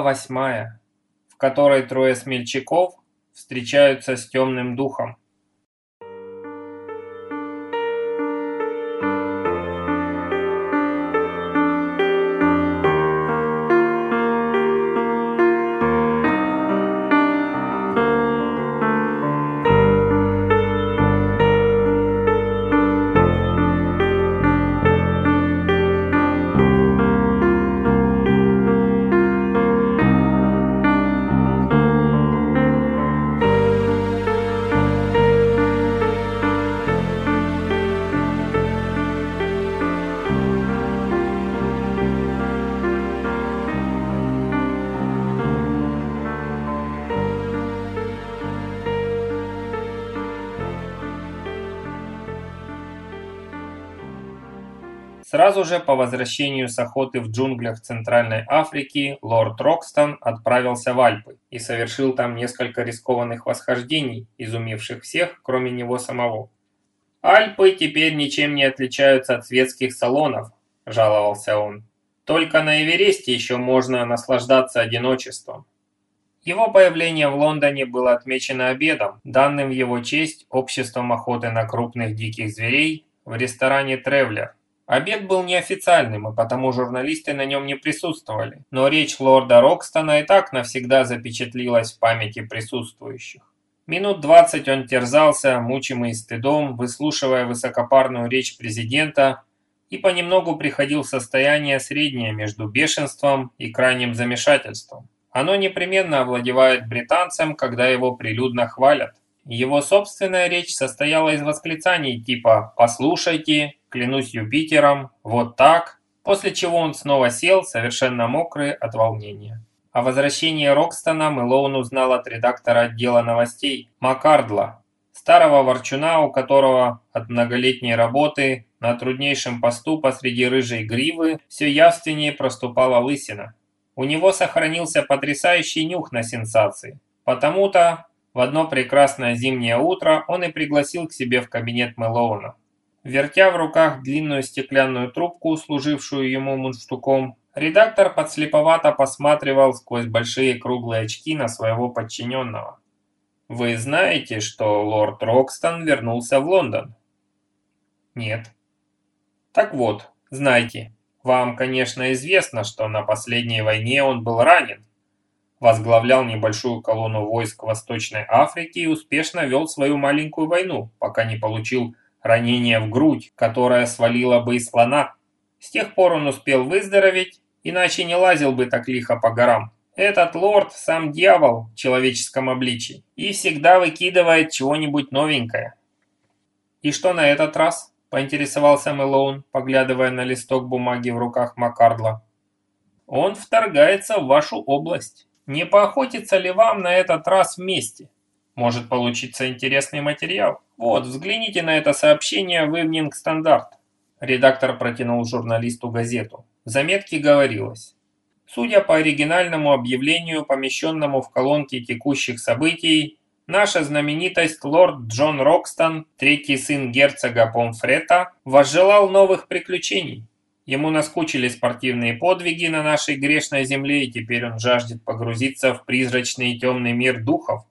Восьмая, в которой трое смельчаков встречаются с темным духом. Сразу же по возвращению с охоты в джунглях Центральной Африки лорд Рокстон отправился в Альпы и совершил там несколько рискованных восхождений, изумивших всех, кроме него самого. «Альпы теперь ничем не отличаются от светских салонов», – жаловался он. «Только на Эвересте еще можно наслаждаться одиночеством». Его появление в Лондоне было отмечено обедом, данным в его честь обществом охоты на крупных диких зверей в ресторане «Тревлер», Обед был неофициальным, и потому журналисты на нем не присутствовали, но речь лорда Рокстона и так навсегда запечатлилась в памяти присутствующих. Минут двадцать он терзался, мучимый стыдом, выслушивая высокопарную речь президента, и понемногу приходил в состояние среднее между бешенством и крайним замешательством. Оно непременно овладевает британцем, когда его прилюдно хвалят. Его собственная речь состояла из восклицаний типа «послушайте», клянусь Юпитером, вот так, после чего он снова сел, совершенно мокрый от волнения. О возвращении Рокстона Мэлоун узнал от редактора отдела новостей Маккардла, старого ворчуна, у которого от многолетней работы на труднейшем посту посреди рыжей гривы все явственнее проступала лысина. У него сохранился потрясающий нюх на сенсации. Потому-то в одно прекрасное зимнее утро он и пригласил к себе в кабинет Мэлоуна. Вертя в руках длинную стеклянную трубку, служившую ему мундштуком, редактор подслеповато посматривал сквозь большие круглые очки на своего подчиненного. «Вы знаете, что лорд Рокстон вернулся в Лондон?» «Нет». «Так вот, знайте, вам, конечно, известно, что на последней войне он был ранен, возглавлял небольшую колонну войск Восточной Африки и успешно вел свою маленькую войну, пока не получил ранение в грудь, которое свалило бы и слона. С тех пор он успел выздороветь, иначе не лазил бы так лихо по горам. Этот лорд сам дьявол в человеческом обличии и всегда выкидывает чего-нибудь новенькое. «И что на этот раз?» – поинтересовался Мэлоун, поглядывая на листок бумаги в руках Маккардла. «Он вторгается в вашу область. Не поохотится ли вам на этот раз вместе? Может получиться интересный материал?» Вот, взгляните на это сообщение в Evening Standard. Редактор протянул журналисту газету. В заметке говорилось. Судя по оригинальному объявлению, помещенному в колонке текущих событий, наша знаменитость лорд Джон Рокстон, третий сын герцога Помфрета, возжелал новых приключений. Ему наскучили спортивные подвиги на нашей грешной земле, и теперь он жаждет погрузиться в призрачный и темный мир духов,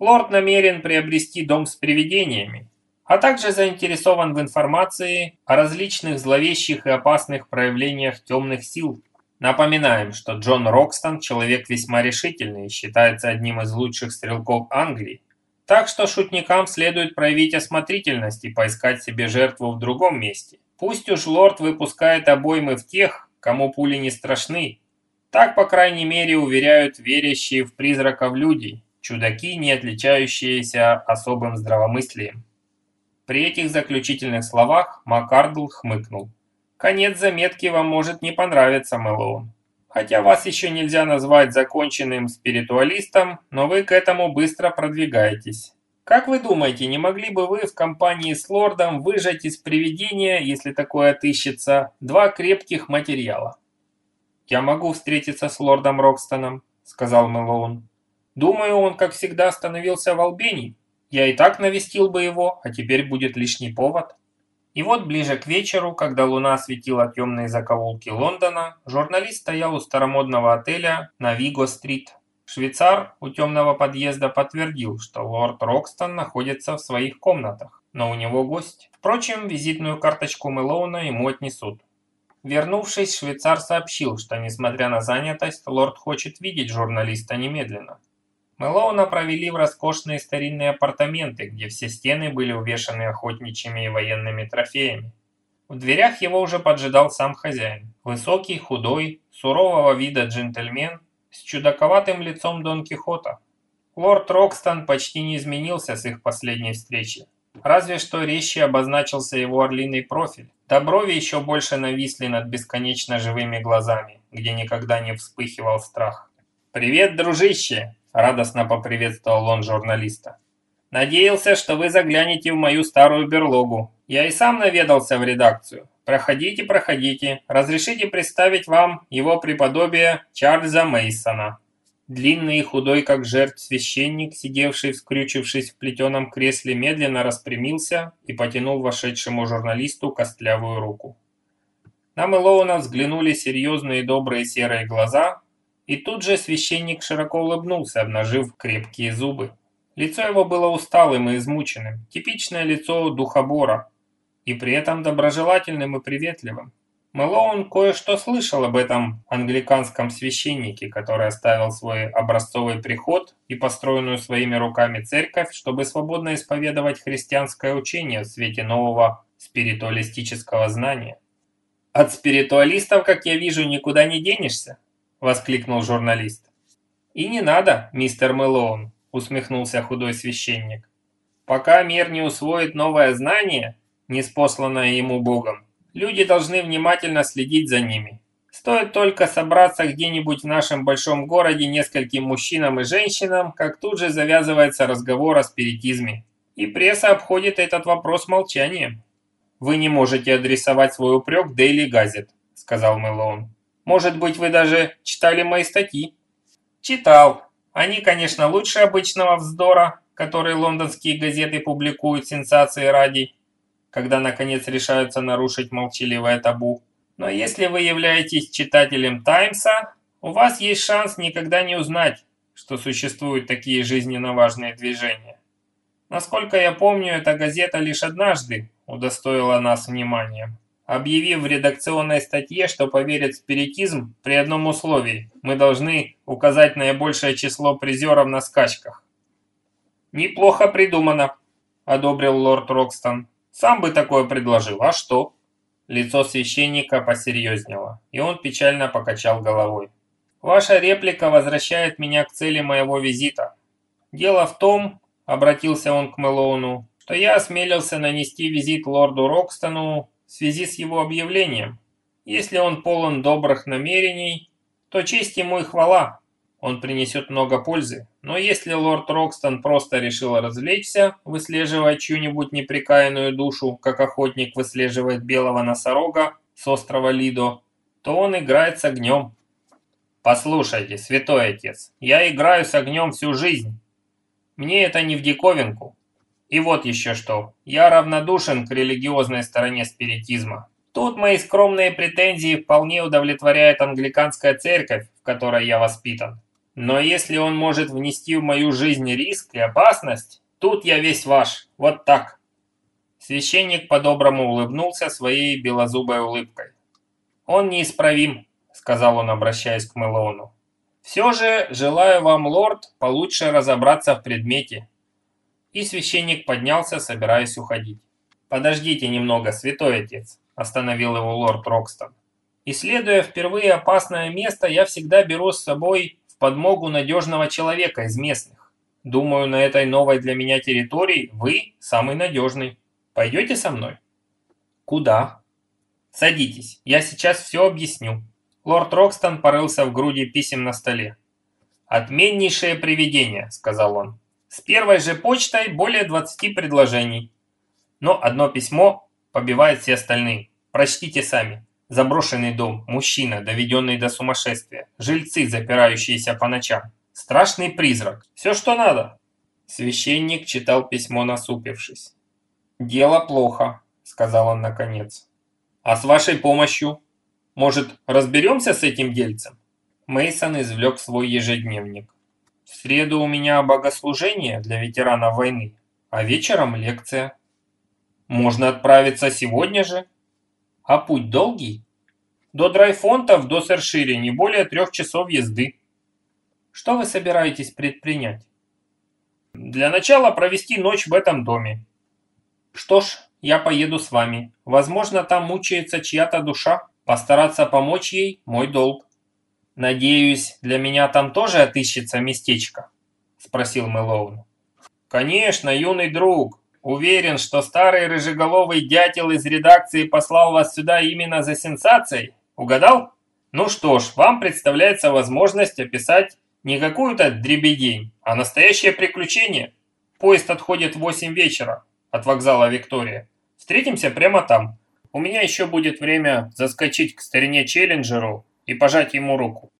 Лорд намерен приобрести дом с привидениями, а также заинтересован в информации о различных зловещих и опасных проявлениях темных сил. Напоминаем, что Джон Рокстон человек весьма решительный и считается одним из лучших стрелков Англии. Так что шутникам следует проявить осмотрительность и поискать себе жертву в другом месте. Пусть уж лорд выпускает обоймы в тех, кому пули не страшны. Так, по крайней мере, уверяют верящие в призраков люди, чудаки, не отличающиеся особым здравомыслием. При этих заключительных словах Маккардл хмыкнул. «Конец заметки вам может не понравиться, Мэлоун. Хотя вас еще нельзя назвать законченным спиритуалистом, но вы к этому быстро продвигаетесь. Как вы думаете, не могли бы вы в компании с лордом выжать из привидения, если такое отыщется, два крепких материала?» «Я могу встретиться с лордом Рокстоном», — сказал Мэлоун. Думаю, он, как всегда, остановился в Албении. Я и так навестил бы его, а теперь будет лишний повод. И вот ближе к вечеру, когда луна осветила темные закоулки Лондона, журналист стоял у старомодного отеля на Виго-стрит. Швейцар у темного подъезда подтвердил, что лорд Рокстон находится в своих комнатах, но у него гость. Впрочем, визитную карточку Мэлоуна ему отнесут. Вернувшись, швейцар сообщил, что, несмотря на занятость, лорд хочет видеть журналиста немедленно. Мэлоуна провели в роскошные старинные апартаменты, где все стены были увешаны охотничьими и военными трофеями. В дверях его уже поджидал сам хозяин. Высокий, худой, сурового вида джентльмен с чудаковатым лицом Дон Кихота. Лорд Рокстон почти не изменился с их последней встречи. Разве что резче обозначился его орлиный профиль. Да брови еще больше нависли над бесконечно живыми глазами, где никогда не вспыхивал страх. «Привет, дружище!» Радостно поприветствовал он журналиста. «Надеялся, что вы заглянете в мою старую берлогу. Я и сам наведался в редакцию. Проходите, проходите. Разрешите представить вам его преподобие Чарльза Мейсона. Длинный и худой, как жертв священник, сидевший, скрючившись в плетеном кресле, медленно распрямился и потянул вошедшему журналисту костлявую руку. На Мэлоуна взглянули серьезные добрые серые глаза, и тут же священник широко улыбнулся, обнажив крепкие зубы. Лицо его было усталым и измученным, типичное лицо духобора, и при этом доброжелательным и приветливым. Мэлоун кое-что слышал об этом англиканском священнике, который оставил свой образцовый приход и построенную своими руками церковь, чтобы свободно исповедовать христианское учение в свете нового спиритуалистического знания. От спиритуалистов, как я вижу, никуда не денешься, – воскликнул журналист. «И не надо, мистер Мэлоун», – усмехнулся худой священник. «Пока мир не усвоит новое знание, неспосланное ему Богом, люди должны внимательно следить за ними. Стоит только собраться где-нибудь в нашем большом городе нескольким мужчинам и женщинам, как тут же завязывается разговор о спиритизме. И пресса обходит этот вопрос молчанием. «Вы не можете адресовать свой упрек Daily Gazette», – сказал Мэлоун. Может быть, вы даже читали мои статьи?» «Читал. Они, конечно, лучше обычного вздора, который лондонские газеты публикуют сенсации ради, когда, наконец, решаются нарушить молчаливое табу. Но если вы являетесь читателем «Таймса», у вас есть шанс никогда не узнать, что существуют такие жизненно важные движения. Насколько я помню, эта газета лишь однажды удостоила нас вниманием объявив в редакционной статье, что поверит в спиритизм при одном условии. Мы должны указать наибольшее число призеров на скачках. «Неплохо придумано», – одобрил лорд Рокстон. «Сам бы такое предложил, а что?» Лицо священника посерьезнело, и он печально покачал головой. «Ваша реплика возвращает меня к цели моего визита. Дело в том, — обратился он к Мэлоуну, — что я осмелился нанести визит лорду Рокстону в связи с его объявлением. Если он полон добрых намерений, то честь ему и хвала. Он принесет много пользы. Но если лорд Рокстон просто решил развлечься, выслеживая чью-нибудь неприкаянную душу, как охотник выслеживает белого носорога с острова Лидо, то он играет с огнем. Послушайте, святой отец, я играю с огнем всю жизнь. Мне это не в диковинку. И вот еще что. Я равнодушен к религиозной стороне спиритизма. Тут мои скромные претензии вполне удовлетворяет англиканская церковь, в которой я воспитан. Но если он может внести в мою жизнь риск и опасность, тут я весь ваш. Вот так. Священник по-доброму улыбнулся своей белозубой улыбкой. «Он неисправим», — сказал он, обращаясь к Мэлоуну. «Все же желаю вам, лорд, получше разобраться в предмете, и священник поднялся, собираясь уходить. «Подождите немного, святой отец», – остановил его лорд Рокстон. «Исследуя впервые опасное место, я всегда беру с собой в подмогу надежного человека из местных. Думаю, на этой новой для меня территории вы самый надежный. Пойдете со мной?» «Куда?» «Садитесь, я сейчас все объясню». Лорд Рокстон порылся в груди писем на столе. «Отменнейшее привидение», – сказал он. С первой же почтой более 20 предложений. Но одно письмо побивает все остальные. Прочтите сами. Заброшенный дом, мужчина, доведенный до сумасшествия, жильцы, запирающиеся по ночам, страшный призрак. Все, что надо. Священник читал письмо, насупившись. «Дело плохо», — сказал он наконец. А с вашей помощью? Может, разберемся с этим дельцем? Мейсон извлек свой ежедневник. В среду у меня богослужение для ветеранов войны, а вечером лекция. Можно отправиться сегодня же. А путь долгий? До Драйфонта в Досершире не более трех часов езды. Что вы собираетесь предпринять? Для начала провести ночь в этом доме. Что ж, я поеду с вами. Возможно, там мучается чья-то душа. Постараться помочь ей – мой долг. Надеюсь, для меня там тоже отыщется местечко? Спросил Мэлоун. Конечно, юный друг. Уверен, что старый рыжеголовый дятел из редакции послал вас сюда именно за сенсацией. Угадал? Ну что ж, вам представляется возможность описать не какую-то дребедень, а настоящее приключение. Поезд отходит в 8 вечера от вокзала Виктория. Встретимся прямо там. У меня еще будет время заскочить к старине Челленджеру и пожать ему руку.